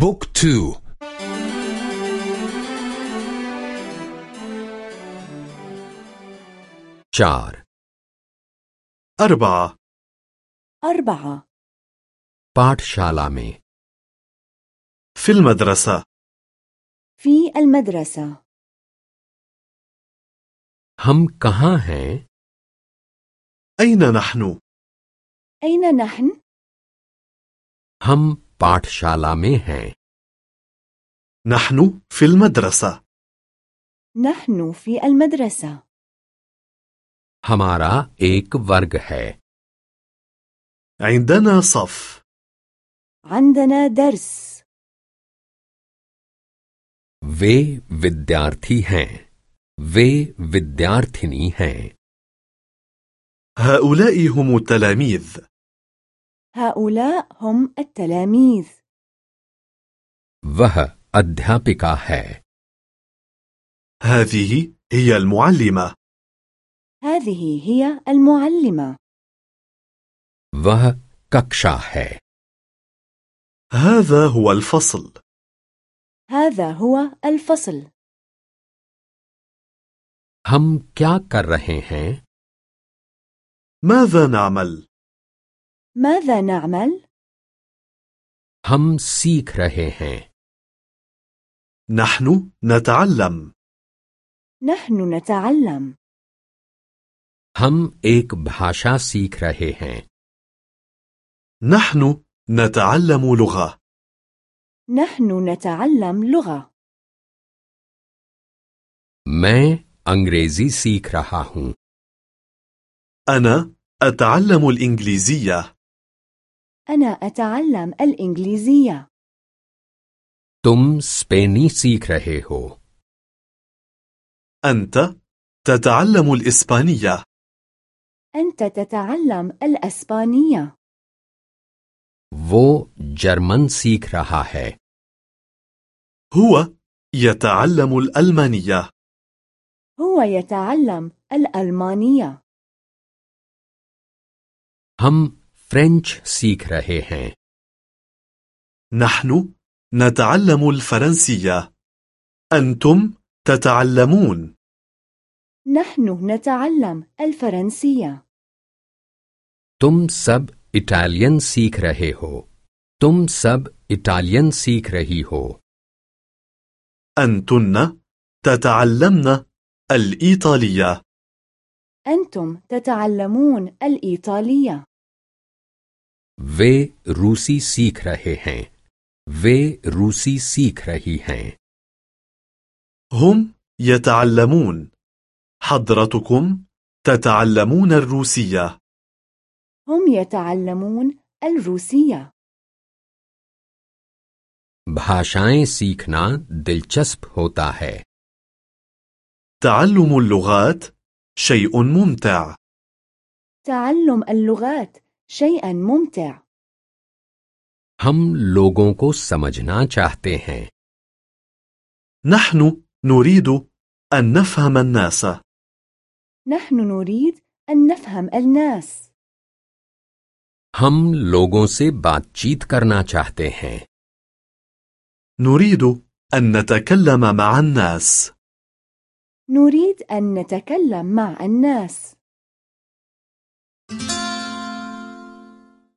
بوك تو. چار أربعة. أربعة. پاٹ شالا في المدرسة. في المدرسة. ہم کہاں ہیں؟ أين نحن؟ أين نحن؟ هم पाठशाला में हैं نحن في المدرسة نحن في المدرسة हमारा एक वर्ग है عندنا صف عندنا درس वे विद्यार्थी हैं वे विद्यार्थिनी हैं هؤلاء هم التلاميذ هؤلاء هم التلاميذ वह अध्यापिका है هذه هي المعلمة هذه هي المعلمة वह कक्षा है هذا هو الفصل هذا هو الفصل हम क्या कर रहे हैं ماذا نعمل؟ ماذا نعمل؟ हम सीख रहे हैं نحن نتعلم نحن نتعلم हम एक भाषा सीख रहे हैं نحن نتعلم لغة نحن نتعلم لغة मैं अंग्रेजी सीख रहा हूँ أنا أتعلم الإنجليزية أنا أتعلم الإنجليزية तुम स्पेनी सीख रहे हो أنت تتعلم الإسبانية أنت تتعلم الأسبانية वो जर्मन सीख रहा है هو يتعلم الألمانية هو يتعلم الألمانية हम फ्रेंच सीख रहे हैं نحن نتعلم الفرنسية أنتم تتعلمون نحن نتعلم الفرنسية तुम सब इटालियन सीख रहे हो तुम सब इटालियन सीख रही हो أنتن تتعلمن الإيطالية أنتم تتعلمون الإيطالية वे रूसी सीख रहे हैं वे रूसी सीख रही हैं هم يتعلمون حضرتكم تتعلمون الروسية هم يتعلمون الروسية भाषाएं सीखना दिलचस्प होता है تعلم اللغات شيء ممتع تعلم اللغات شيئا ممتع हम लोगों को समझना चाहते हैं نحن نريد أن نفهم الناس نحن نريد أن نفهم الناس हम लोगों से बातचीत करना चाहते हैं نريد أن نتكلم مع الناس نريد أن نتكلم مع الناس